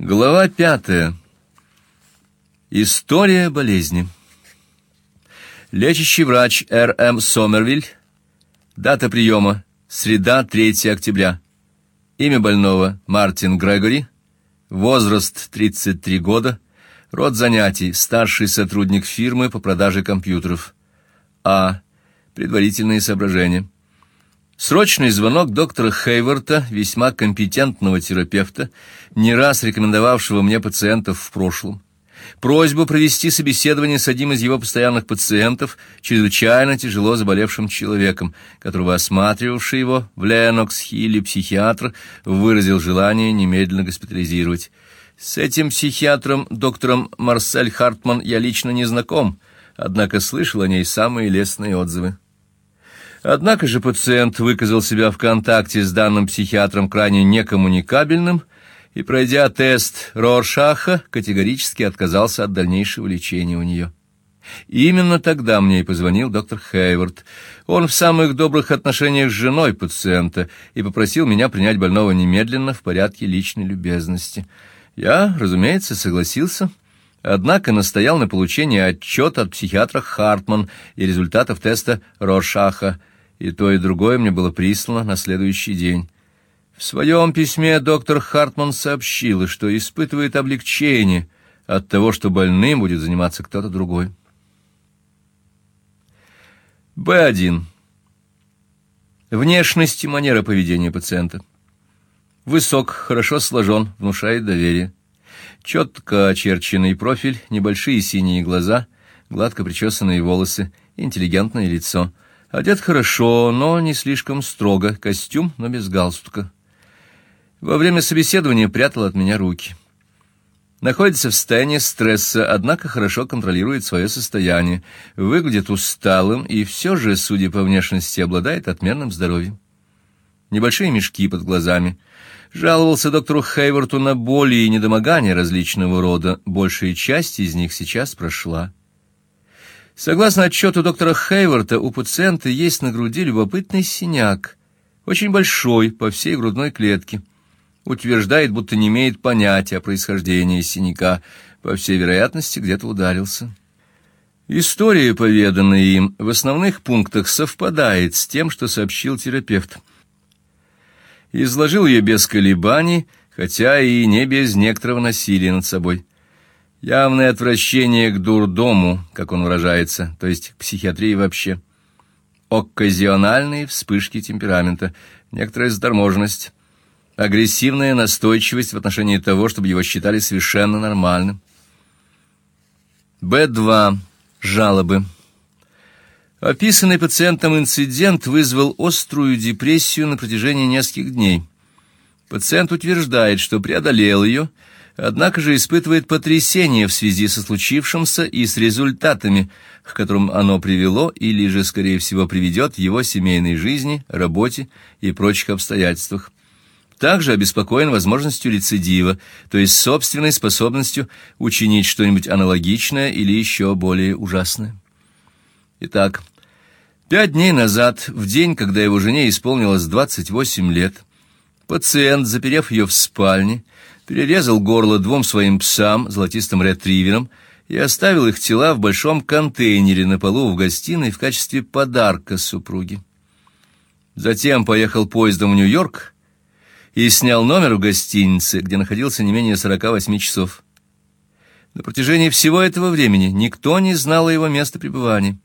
Глава пятая. История болезни. Лечащий врач Р.М. Сомервиль. Дата приема. Среда, 3 октября. Имя больного Мартин Грегори. Возраст 33 года. Род занятий старший сотрудник фирмы по продаже компьютеров. А. Предварительные соображения. Срочный звонок доктора Хейворта, весьма компетентного терапевта, не раз рекомендовавшего мне пациентов в прошлом. Просьба провести собеседование с одним из его постоянных пациентов, чрезвычайно тяжело заболевшим человеком, которого осматривавший его в Ленокс-Хилле психиатр выразил желание немедленно госпитализировать. С этим психиатром, доктором Марсель Хартман, я лично не знаком, однако слышал о ней самые лестные отзывы. Однако же пациент выказал себя в контакте с данным психиатром крайне некоммуникабельным и, пройдя тест Роршаха, категорически отказался от дальнейшего лечения у нее. Именно тогда мне и позвонил доктор Хейвард. Он в самых добрых отношениях с женой пациента и попросил меня принять больного немедленно в порядке личной любезности. Я, разумеется, согласился, однако настоял на получении отчета от психиатра Хартман и результатов теста Роршаха и то, и другое мне было прислано на следующий день. В своем письме доктор Хартман сообщил, что испытывает облегчение от того, что больным будет заниматься кто-то другой. Б1. Внешность и манера поведения пациента. Высок, хорошо сложен, внушает доверие. Четко очерченный профиль, небольшие синие глаза, гладко причесанные волосы, интеллигентное лицо — Одет хорошо, но не слишком строго, костюм, но без галстука. Во время собеседования прятал от меня руки. Находится в состоянии стресса, однако хорошо контролирует свое состояние, выглядит усталым и все же, судя по внешности, обладает отменным здоровьем. Небольшие мешки под глазами. Жаловался доктору Хейворту на боли и недомогания различного рода. Большая часть из них сейчас прошла. Согласно отчету доктора Хейворта, у пациента есть на груди любопытный синяк, очень большой, по всей грудной клетке. Утверждает, будто не имеет понятия о происхождении синяка, по всей вероятности, где-то ударился. История, поведанная им, в основных пунктах совпадает с тем, что сообщил терапевт. Изложил ее без колебаний, хотя и не без некоторого насилия над собой. Явное отвращение к дурдому, как он выражается, то есть к психиатрии вообще. Окказиональные вспышки темперамента, некоторая заторможенность, агрессивная настойчивость в отношении того, чтобы его считали совершенно нормальным. Б2. Жалобы. Описанный пациентом инцидент вызвал острую депрессию на протяжении нескольких дней. Пациент утверждает, что преодолел ее, однако же испытывает потрясение в связи со случившимся и с результатами, к которым оно привело или же, скорее всего, приведет в его семейной жизни, работе и прочих обстоятельствах. Также обеспокоен возможностью рецидива, то есть собственной способностью учинить что-нибудь аналогичное или еще более ужасное. Итак, пять дней назад, в день, когда его жене исполнилось 28 лет, пациент, заперев ее в спальне, перерезал горло двум своим псам, золотистым ретриверам, и оставил их тела в большом контейнере на полу в гостиной в качестве подарка супруге. Затем поехал поездом в Нью-Йорк и снял номер в гостинице, где находился не менее сорока восьми часов. На протяжении всего этого времени никто не знал о его месте пребывания.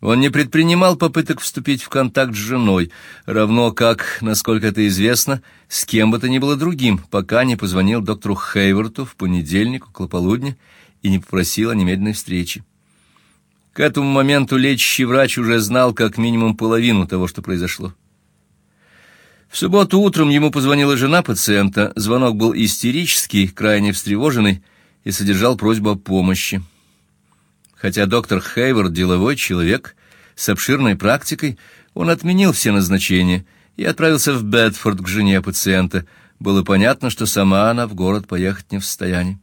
Он не предпринимал попыток вступить в контакт с женой, равно как, насколько это известно, с кем бы то ни было другим, пока не позвонил доктору Хейворту в понедельник около полудня и не попросил о немедленной встрече. К этому моменту лечащий врач уже знал как минимум половину того, что произошло. В субботу утром ему позвонила жена пациента. Звонок был истерический, крайне встревоженный и содержал просьбу о помощи. Хотя доктор Хейвард деловой человек с обширной практикой, он отменил все назначения и отправился в Бедфорд к жене пациента. Было понятно, что сама она в город поехать не в состоянии.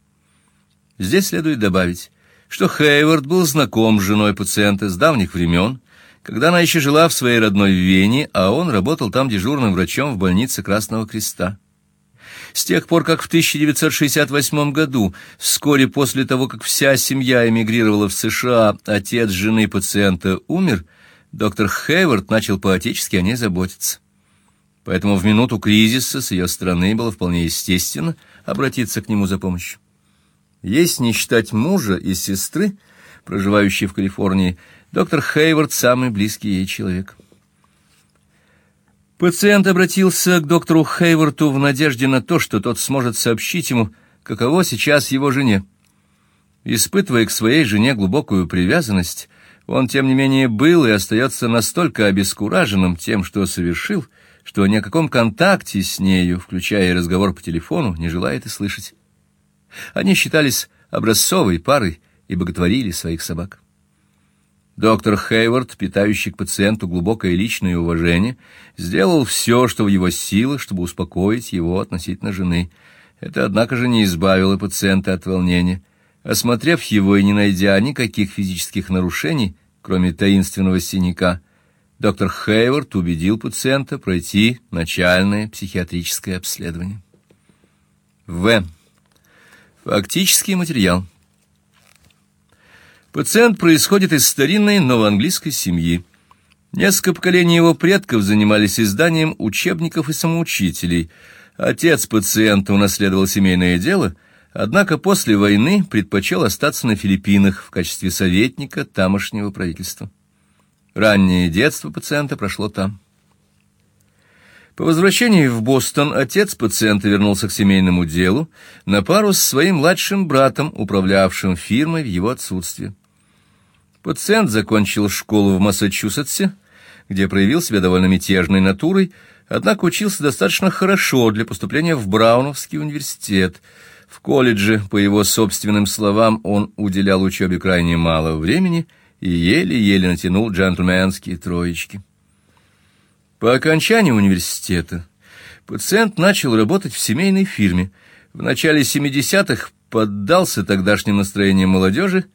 Здесь следует добавить, что Хейвард был знаком с женой пациента с давних времен, когда она еще жила в своей родной Вене, а он работал там дежурным врачом в больнице Красного Креста. С тех пор, как в 1968 году, вскоре после того, как вся семья эмигрировала в США, отец жены пациента умер, доктор Хейвард начал поотечески о ней заботиться. Поэтому в минуту кризиса с ее стороны было вполне естественно обратиться к нему за помощью. Если не считать мужа и сестры, проживающей в Калифорнии, доктор Хейвард самый близкий ей человек. Пациент обратился к доктору Хейварту в надежде на то, что тот сможет сообщить ему, каково сейчас его жене. Испытывая к своей жене глубокую привязанность, он тем не менее был и остается настолько обескураженным тем, что совершил, что ни о каком контакте с нею, включая разговор по телефону, не желает и слышать. Они считались образцовой парой и боготворили своих собак. Доктор Хейвард, питающий к пациенту глубокое личное уважение, сделал все, что в его силах, чтобы успокоить его относительно жены. Это, однако же, не избавило пациента от волнения. Осмотрев его и не найдя никаких физических нарушений, кроме таинственного синяка, доктор Хейвард убедил пациента пройти начальное психиатрическое обследование. В. Фактический материал. Пациент происходит из старинной новоанглийской семьи. Несколько поколений его предков занимались изданием учебников и самоучителей. Отец пациента унаследовал семейное дело, однако после войны предпочел остаться на Филиппинах в качестве советника тамошнего правительства. Раннее детство пациента прошло там. По возвращении в Бостон отец пациента вернулся к семейному делу на пару с своим младшим братом, управлявшим фирмой в его отсутствие. Пациент закончил школу в Массачусетсе, где проявил себя довольно мятежной натурой, однако учился достаточно хорошо для поступления в Брауновский университет. В колледже, по его собственным словам, он уделял учебе крайне мало времени и еле-еле натянул джентльменские троечки. По окончании университета пациент начал работать в семейной фирме. В начале 70-х поддался тогдашним настроениям молодежи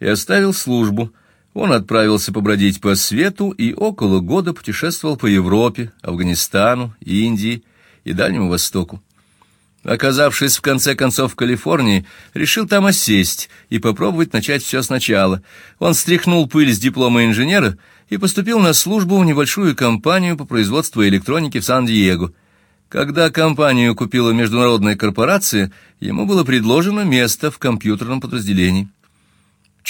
и оставил службу. Он отправился побродить по свету и около года путешествовал по Европе, Афганистану, Индии и Дальнему Востоку. Оказавшись в конце концов в Калифорнии, решил там осесть и попробовать начать все сначала. Он стряхнул пыль с диплома инженера и поступил на службу в небольшую компанию по производству электроники в Сан-Диего. Когда компанию купила международная корпорация, ему было предложено место в компьютерном подразделении.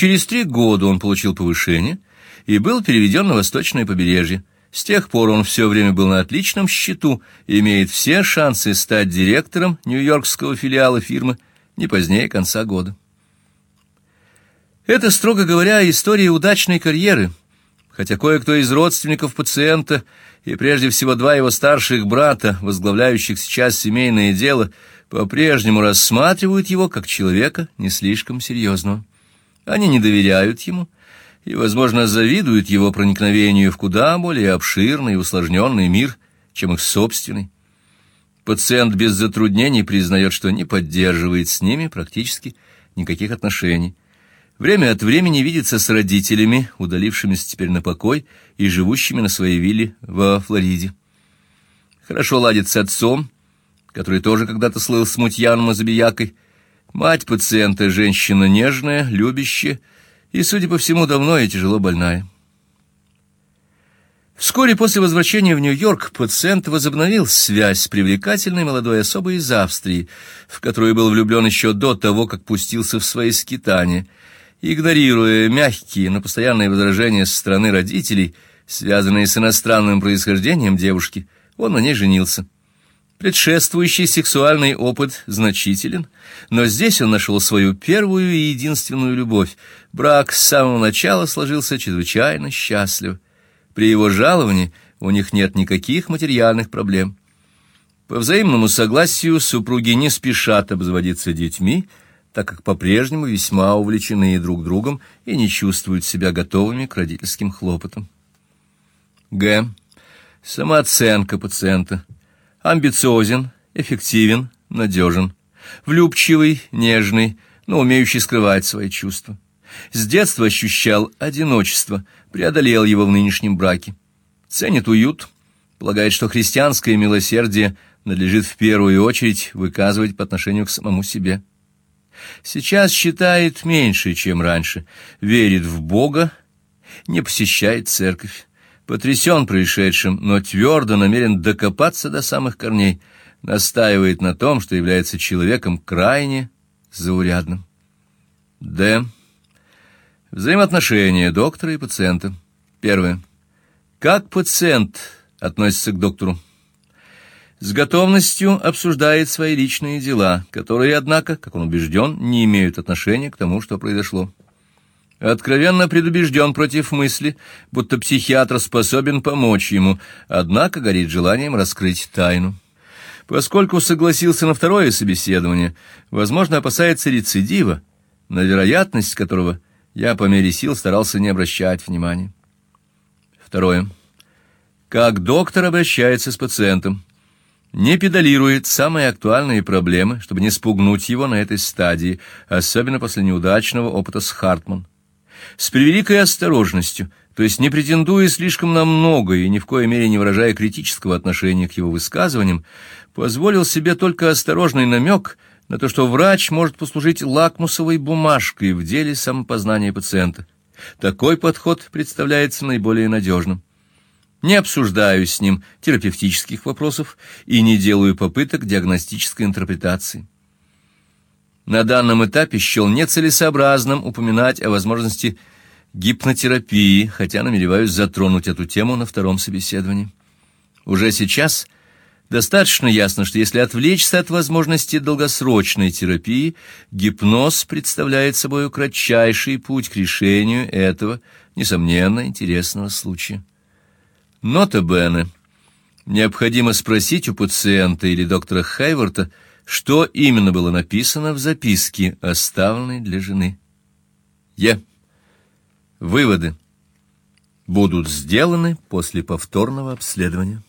Через три года он получил повышение и был переведен на восточное побережье. С тех пор он все время был на отличном счету и имеет все шансы стать директором нью-йоркского филиала фирмы не позднее конца года. Это, строго говоря, история удачной карьеры, хотя кое-кто из родственников пациента и прежде всего два его старших брата, возглавляющих сейчас семейное дело, по-прежнему рассматривают его как человека не слишком серьезного. Они не доверяют ему и, возможно, завидуют его проникновению в куда более обширный и усложненный мир, чем их собственный. Пациент без затруднений признает, что не поддерживает с ними практически никаких отношений. Время от времени видится с родителями, удалившимися теперь на покой и живущими на своей вилле во Флориде. Хорошо ладит с отцом, который тоже когда-то слыл смутьяном и забиякой, Мать пациента женщина нежная, любящая и, судя по всему, давно и тяжело больная. Вскоре после возвращения в Нью-Йорк пациент возобновил связь с привлекательной молодой особой из Австрии, в которую был влюблен еще до того, как пустился в свои скитания. Игнорируя мягкие, но постоянные возражения со стороны родителей, связанные с иностранным происхождением девушки, он на ней женился. Предшествующий сексуальный опыт значителен, но здесь он нашел свою первую и единственную любовь. Брак с самого начала сложился чрезвычайно счастливо. При его жаловании у них нет никаких материальных проблем. По взаимному согласию супруги не спешат обзаводиться детьми, так как по-прежнему весьма увлечены друг другом и не чувствуют себя готовыми к родительским хлопотам. Г. Самооценка пациента амбициозен, эффективен, надежен, влюбчивый, нежный, но умеющий скрывать свои чувства. С детства ощущал одиночество, преодолел его в нынешнем браке. Ценит уют, полагает, что христианское милосердие надлежит в первую очередь выказывать по отношению к самому себе. Сейчас считает меньше, чем раньше, верит в Бога, не посещает церковь, потрясен происшедшим, но твердо намерен докопаться до самых корней, настаивает на том, что является человеком крайне заурядным. Д. Взаимоотношения доктора и пациента. Первое. Как пациент относится к доктору? С готовностью обсуждает свои личные дела, которые, однако, как он убежден, не имеют отношения к тому, что произошло. Откровенно предубежден против мысли, будто психиатр способен помочь ему, однако горит желанием раскрыть тайну. Поскольку согласился на второе собеседование, возможно, опасается рецидива, на вероятность которого я по мере сил старался не обращать внимания. Второе. Как доктор обращается с пациентом? Не педалирует самые актуальные проблемы, чтобы не спугнуть его на этой стадии, особенно после неудачного опыта с Хартман с превеликой осторожностью, то есть не претендуя слишком на многое и ни в коей мере не выражая критического отношения к его высказываниям, позволил себе только осторожный намек на то, что врач может послужить лакмусовой бумажкой в деле самопознания пациента. Такой подход представляется наиболее надежным. Не обсуждаю с ним терапевтических вопросов и не делаю попыток диагностической интерпретации. На данном этапе счел нецелесообразным упоминать о возможности гипнотерапии, хотя намереваюсь затронуть эту тему на втором собеседовании. Уже сейчас достаточно ясно, что если отвлечься от возможности долгосрочной терапии, гипноз представляет собой кратчайший путь к решению этого, несомненно, интересного случая. Нота бене. Необходимо спросить у пациента или доктора Хайворта, что именно было написано в записке, оставленной для жены. Е. Выводы будут сделаны после повторного обследования.